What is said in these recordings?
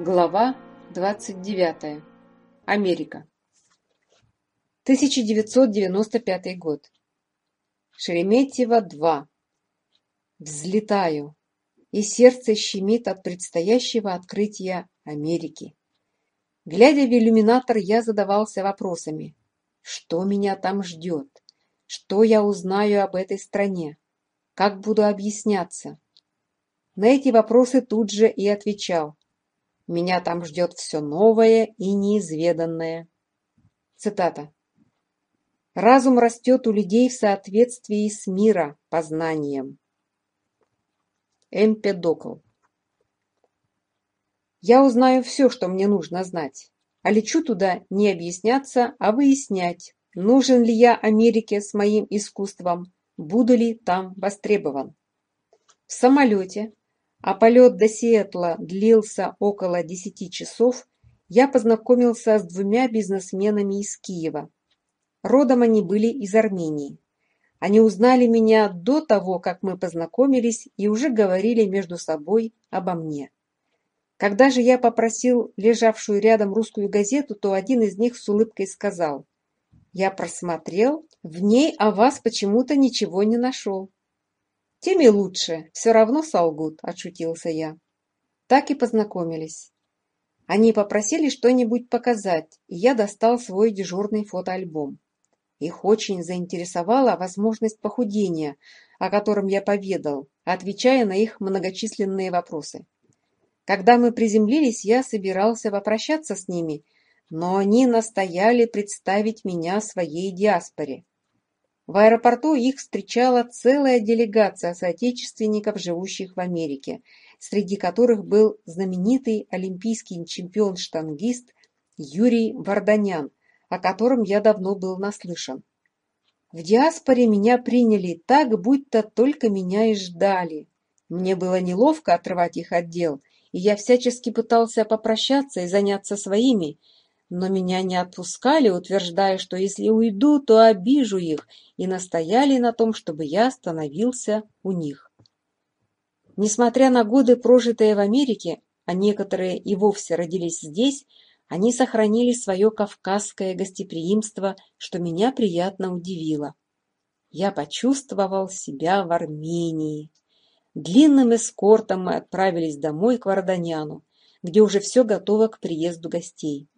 Глава 29. Америка. 1995 год. Шереметьево-2. Взлетаю, и сердце щемит от предстоящего открытия Америки. Глядя в иллюминатор, я задавался вопросами. Что меня там ждет? Что я узнаю об этой стране? Как буду объясняться? На эти вопросы тут же и отвечал меня там ждет все новое и неизведанное. Цитата. Разум растет у людей в соответствии с мира, познанием. Эмпедокл. Я узнаю все, что мне нужно знать, а лечу туда не объясняться, а выяснять, нужен ли я Америке с моим искусством, буду ли там востребован. В самолете а полет до Сиэтла длился около десяти часов, я познакомился с двумя бизнесменами из Киева. Родом они были из Армении. Они узнали меня до того, как мы познакомились и уже говорили между собой обо мне. Когда же я попросил лежавшую рядом русскую газету, то один из них с улыбкой сказал, «Я просмотрел, в ней о вас почему-то ничего не нашел». Тем и лучше, все равно солгут, — отшутился я. Так и познакомились. Они попросили что-нибудь показать, и я достал свой дежурный фотоальбом. Их очень заинтересовала возможность похудения, о котором я поведал, отвечая на их многочисленные вопросы. Когда мы приземлились, я собирался попрощаться с ними, но они настояли представить меня своей диаспоре. В аэропорту их встречала целая делегация соотечественников, живущих в Америке, среди которых был знаменитый олимпийский чемпион-штангист Юрий Варданян, о котором я давно был наслышан. В диаспоре меня приняли так, будто только меня и ждали. Мне было неловко отрывать их отдел, и я всячески пытался попрощаться и заняться своими – но меня не отпускали, утверждая, что если уйду, то обижу их, и настояли на том, чтобы я остановился у них. Несмотря на годы, прожитые в Америке, а некоторые и вовсе родились здесь, они сохранили свое кавказское гостеприимство, что меня приятно удивило. Я почувствовал себя в Армении. Длинным эскортом мы отправились домой к Варданяну, где уже все готово к приезду гостей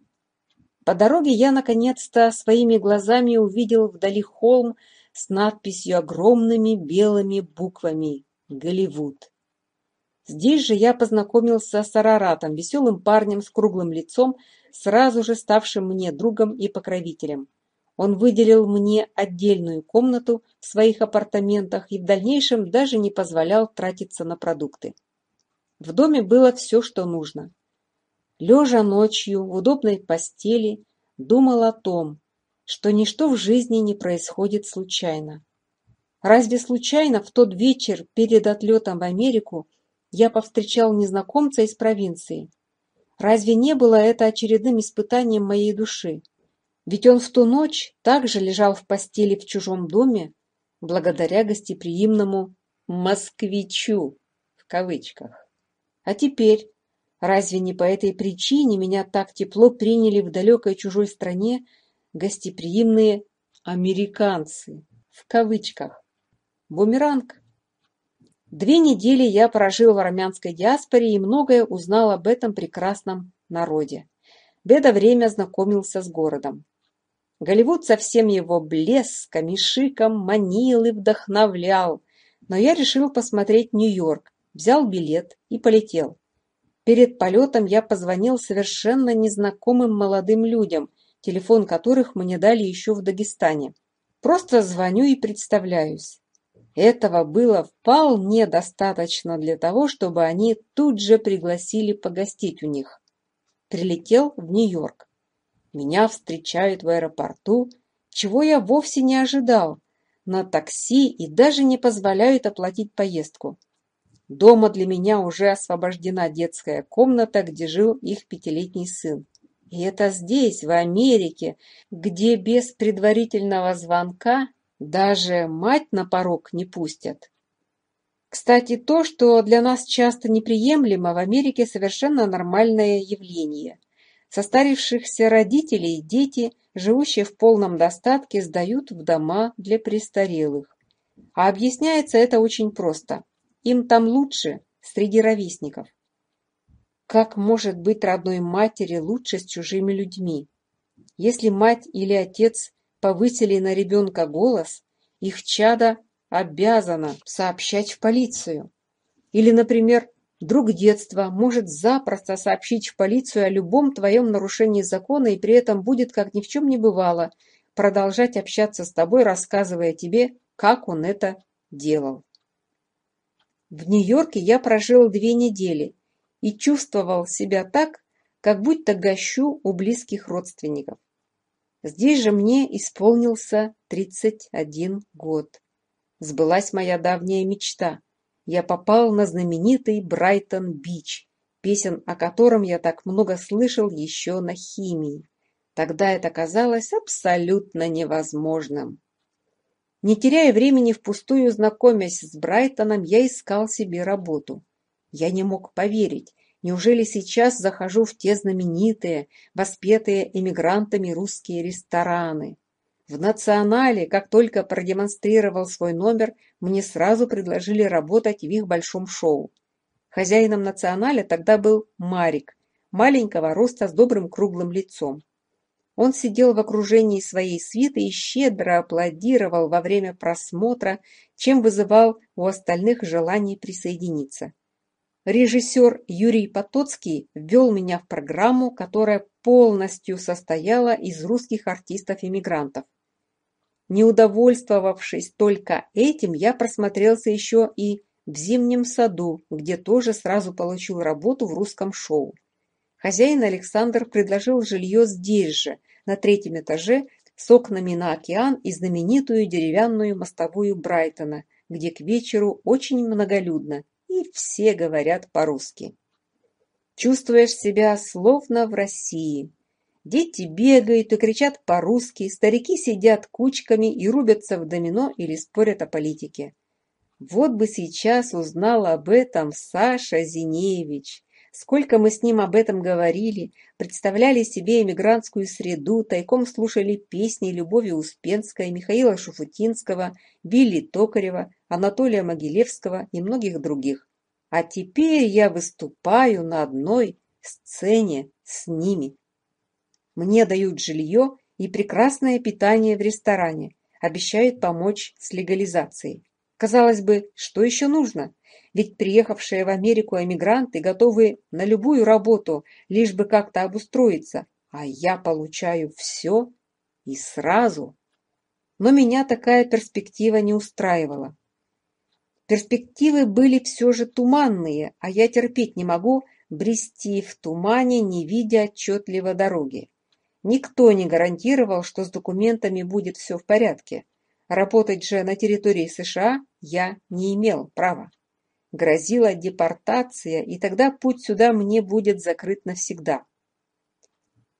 по дороге я наконец-то своими глазами увидел вдали холм с надписью огромными белыми буквами «Голливуд». Здесь же я познакомился с Араратом, веселым парнем с круглым лицом, сразу же ставшим мне другом и покровителем. Он выделил мне отдельную комнату в своих апартаментах и в дальнейшем даже не позволял тратиться на продукты. В доме было все, что нужно лежа ночью в удобной постели, думал о том, что ничто в жизни не происходит случайно. Разве случайно в тот вечер перед отлетом в Америку я повстречал незнакомца из провинции? Разве не было это очередным испытанием моей души? Ведь он в ту ночь также лежал в постели в чужом доме, благодаря гостеприимному «москвичу» в кавычках. А теперь, Разве не по этой причине меня так тепло приняли в далекой чужой стране гостеприимные «американцы» в кавычках? Бумеранг. Две недели я прожил в армянской диаспоре и многое узнал об этом прекрасном народе. Беда время знакомился с городом. Голливуд со всем его блеском и шиком манил и вдохновлял, но я решил посмотреть Нью-Йорк, взял билет и полетел. Перед полетом я позвонил совершенно незнакомым молодым людям, телефон которых мне дали еще в Дагестане. Просто звоню и представляюсь. Этого было вполне достаточно для того, чтобы они тут же пригласили погостить у них. Прилетел в Нью-Йорк. Меня встречают в аэропорту, чего я вовсе не ожидал, на такси и даже не позволяют оплатить поездку. Дома для меня уже освобождена детская комната, где жил их пятилетний сын. И это здесь, в Америке, где без предварительного звонка даже мать на порог не пустят. Кстати, то, что для нас часто неприемлемо, в Америке совершенно нормальное явление. Состарившихся родителей дети, живущие в полном достатке, сдают в дома для престарелых. А объясняется это очень просто. Им там лучше, среди ровесников. Как может быть родной матери лучше с чужими людьми? Если мать или отец повысили на ребенка голос, их чадо обязано сообщать в полицию. Или, например, друг детства может запросто сообщить в полицию о любом твоем нарушении закона и при этом будет, как ни в чем не бывало, продолжать общаться с тобой, рассказывая тебе, как он это делал. В Нью-Йорке я прожил две недели и чувствовал себя так, как будто гощу у близких родственников. Здесь же мне исполнился 31 год. Сбылась моя давняя мечта. Я попал на знаменитый Брайтон-Бич, песен о котором я так много слышал еще на химии. Тогда это казалось абсолютно невозможным. Не теряя времени впустую знакомясь с Брайтоном, я искал себе работу. Я не мог поверить, неужели сейчас захожу в те знаменитые, воспетые эмигрантами русские рестораны. В «Национале», как только продемонстрировал свой номер, мне сразу предложили работать в их большом шоу. Хозяином «Националя» тогда был Марик, маленького роста с добрым круглым лицом. Он сидел в окружении своей свиты и щедро аплодировал во время просмотра, чем вызывал у остальных желание присоединиться. Режиссер Юрий Потоцкий ввел меня в программу, которая полностью состояла из русских артистов-иммигрантов. Неудовольствовавшись только этим, я просмотрелся еще и в «Зимнем саду», где тоже сразу получил работу в русском шоу. Хозяин Александр предложил жилье здесь же, на третьем этаже, с окнами на океан и знаменитую деревянную мостовую Брайтона, где к вечеру очень многолюдно, и все говорят по-русски. Чувствуешь себя словно в России. Дети бегают и кричат по-русски, старики сидят кучками и рубятся в домино или спорят о политике. Вот бы сейчас узнал об этом Саша Зиневич. Сколько мы с ним об этом говорили, представляли себе эмигрантскую среду, тайком слушали песни Любови Успенской, Михаила Шуфутинского, Билли Токарева, Анатолия Могилевского и многих других. А теперь я выступаю на одной сцене с ними. Мне дают жилье и прекрасное питание в ресторане, обещают помочь с легализацией. Казалось бы, что еще нужно? Ведь приехавшие в Америку эмигранты готовы на любую работу, лишь бы как-то обустроиться, а я получаю все и сразу. Но меня такая перспектива не устраивала. Перспективы были все же туманные, а я терпеть не могу брести в тумане, не видя отчетливо дороги. Никто не гарантировал, что с документами будет все в порядке. Работать же на территории США я не имел права. Грозила депортация, и тогда путь сюда мне будет закрыт навсегда.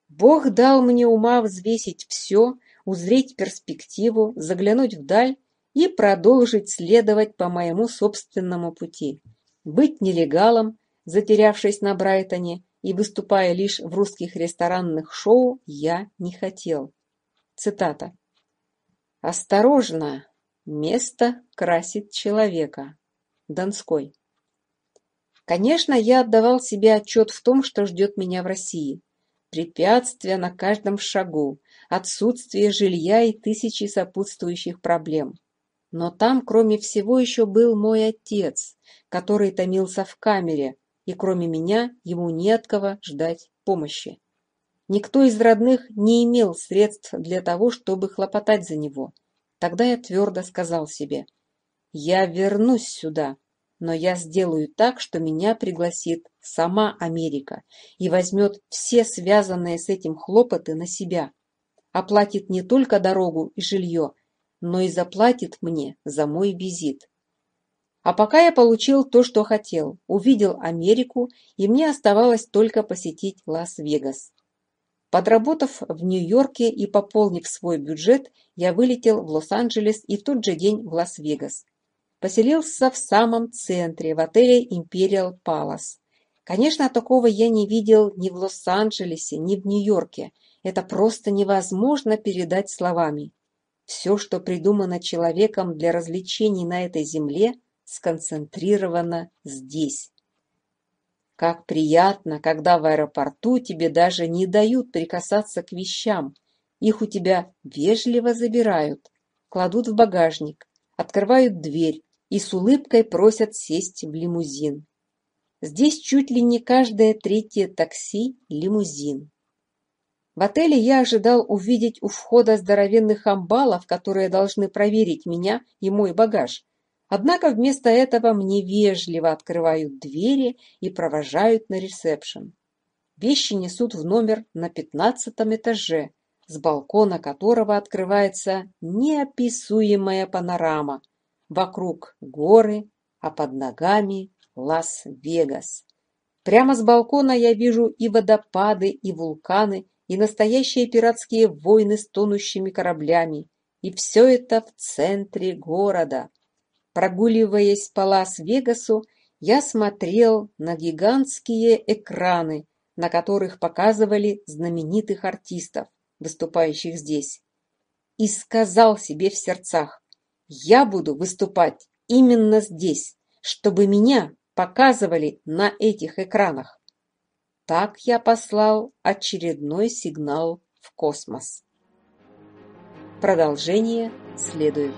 Бог дал мне ума взвесить все, узреть перспективу, заглянуть вдаль и продолжить следовать по моему собственному пути. Быть нелегалом, затерявшись на Брайтоне и выступая лишь в русских ресторанных шоу, я не хотел. Цитата. «Осторожно! место красит человека. Донской. Конечно, я отдавал себе отчет в том, что ждет меня в России. Препятствия на каждом шагу, отсутствие жилья и тысячи сопутствующих проблем. Но там, кроме всего, еще был мой отец, который томился в камере, и кроме меня ему не от кого ждать помощи. Никто из родных не имел средств для того, чтобы хлопотать за него. Тогда я твердо сказал себе, «Я вернусь сюда, но я сделаю так, что меня пригласит сама Америка и возьмет все связанные с этим хлопоты на себя, оплатит не только дорогу и жилье, но и заплатит мне за мой визит». А пока я получил то, что хотел, увидел Америку, и мне оставалось только посетить Лас-Вегас. Подработав в Нью-Йорке и пополнив свой бюджет, я вылетел в Лос-Анджелес и в тот же день в Лас-Вегас. Поселился в самом центре, в отеле Imperial Palace. Конечно, такого я не видел ни в Лос-Анджелесе, ни в Нью-Йорке. Это просто невозможно передать словами. Все, что придумано человеком для развлечений на этой земле, сконцентрировано здесь. Как приятно, когда в аэропорту тебе даже не дают прикасаться к вещам. Их у тебя вежливо забирают, кладут в багажник, открывают дверь и с улыбкой просят сесть в лимузин. Здесь чуть ли не каждое третье такси – лимузин. В отеле я ожидал увидеть у входа здоровенных амбалов, которые должны проверить меня и мой багаж. Однако вместо этого мне вежливо открывают двери и провожают на ресепшн. Вещи несут в номер на пятнадцатом этаже, с балкона которого открывается неописуемая панорама. Вокруг горы, а под ногами Лас-Вегас. Прямо с балкона я вижу и водопады, и вулканы, и настоящие пиратские войны с тонущими кораблями. И все это в центре города. Прогуливаясь по Лас-Вегасу, я смотрел на гигантские экраны, на которых показывали знаменитых артистов, выступающих здесь, и сказал себе в сердцах, я буду выступать именно здесь, чтобы меня показывали на этих экранах. Так я послал очередной сигнал в космос. Продолжение следует.